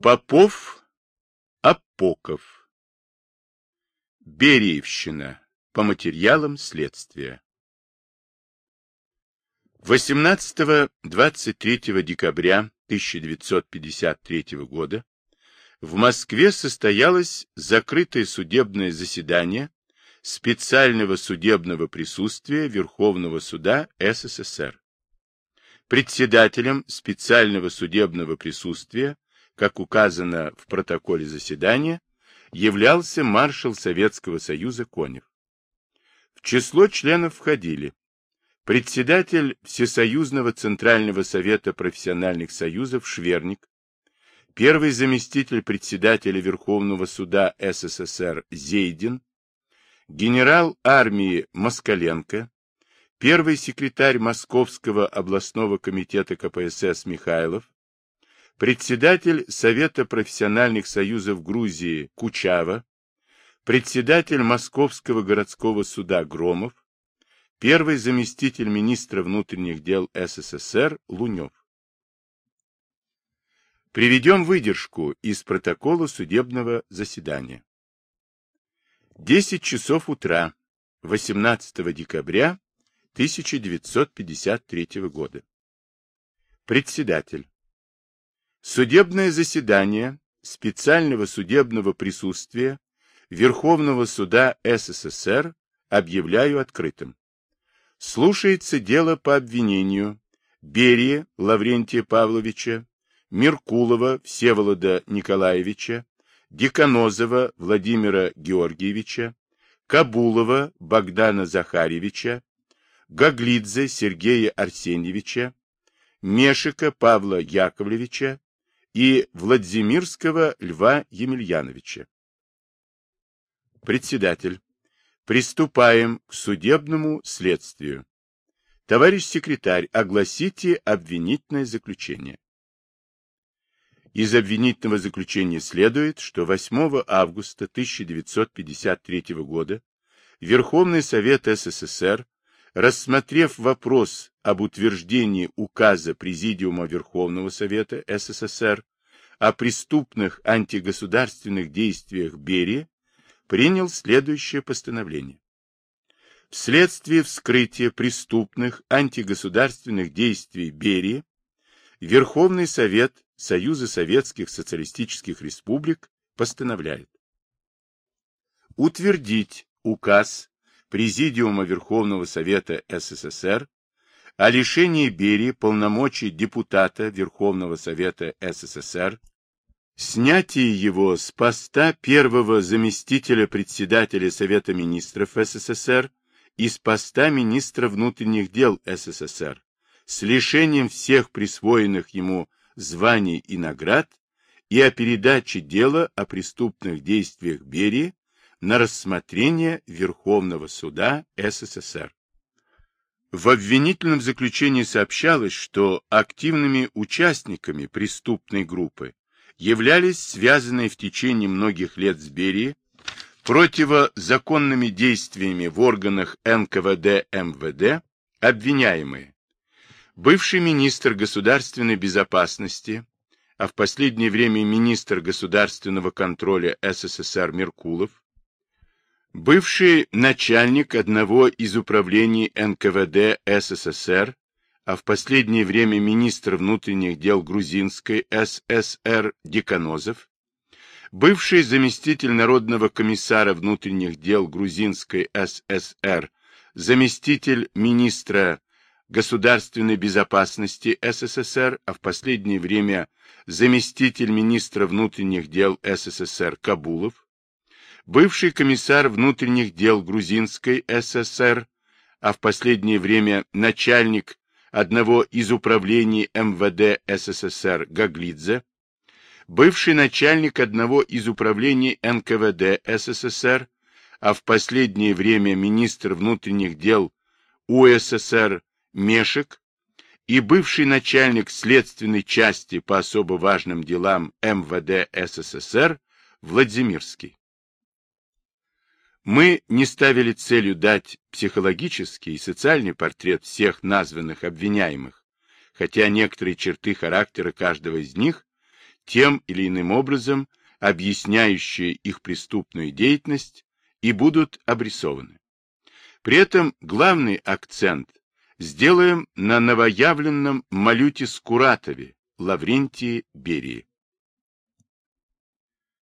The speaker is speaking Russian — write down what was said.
Попов, Апоков. Бериевщина. По материалам следствия. 18-23 декабря 1953 года в Москве состоялось закрытое судебное заседание специального судебного присутствия Верховного суда СССР. Председателем специального судебного присутствия, как указано в протоколе заседания, являлся маршал Советского Союза Конев. В число членов входили председатель Всесоюзного Центрального Совета профессиональных союзов Шверник, первый заместитель председателя Верховного Суда СССР Зейдин, генерал армии Москаленко, первый секретарь Московского областного комитета КПСС Михайлов, председатель Совета профессиональных союзов Грузии Кучава, председатель Московского городского суда Громов, первый заместитель министра внутренних дел СССР Лунев. Приведем выдержку из протокола судебного заседания. 10 часов утра 18 декабря 1953 года. Председатель. Судебное заседание специального судебного присутствия Верховного суда СССР объявляю открытым. Слушается дело по обвинению Берия Лаврентия Павловича, Меркулова Всеволода Николаевича, Деканозова Владимира Георгиевича, Кабулова Богдана Захарьевича, Гаглидзе Сергея Арсеньевича, Мешика Павла Яковлевича и Владимирского Льва Емельяновича. Председатель. Приступаем к судебному следствию. Товарищ секретарь, огласите обвинительное заключение. Из обвинительного заключения следует, что 8 августа 1953 года Верховный Совет СССР рассмотрев вопрос об утверждении указа Президиума Верховного Совета СССР о преступных антигосударственных действиях Берии, принял следующее постановление. Вследствие вскрытия преступных антигосударственных действий Берии, Верховный Совет Союза Советских Социалистических Республик постановляет утвердить указ Президиума Верховного Совета СССР о лишении Берии полномочий депутата Верховного Совета СССР, снятие его с поста первого заместителя председателя Совета Министров СССР и с поста министра внутренних дел СССР, с лишением всех присвоенных ему званий и наград и о передаче дела о преступных действиях Берии на рассмотрение Верховного суда СССР. В обвинительном заключении сообщалось, что активными участниками преступной группы являлись связанные в течение многих лет с Берией противозаконными действиями в органах НКВД МВД обвиняемые бывший министр государственной безопасности, а в последнее время министр государственного контроля СССР Меркулов, Бывший начальник одного из управлений НКВД СССР, а в последнее время министр внутренних дел Грузинской ССР Деканозов, бывший заместитель Народного комиссара внутренних дел Грузинской ССР, заместитель министра государственной безопасности СССР, а в последнее время заместитель министра внутренних дел СССР Кабулов, бывший комиссар внутренних дел Грузинской ССР, а в последнее время начальник одного из управлений МВД СССР Гаглидзе, бывший начальник одного из управлений НКВД СССР, а в последнее время министр внутренних дел УССР Мешек и бывший начальник следственной части по особо важным делам МВД СССР Владимирский. Мы не ставили целью дать психологический и социальный портрет всех названных обвиняемых, хотя некоторые черты характера каждого из них тем или иным образом объясняющие их преступную деятельность, и будут обрисованы. При этом главный акцент сделаем на новоявленном Малюте Скуратове, Лаврентии Берии.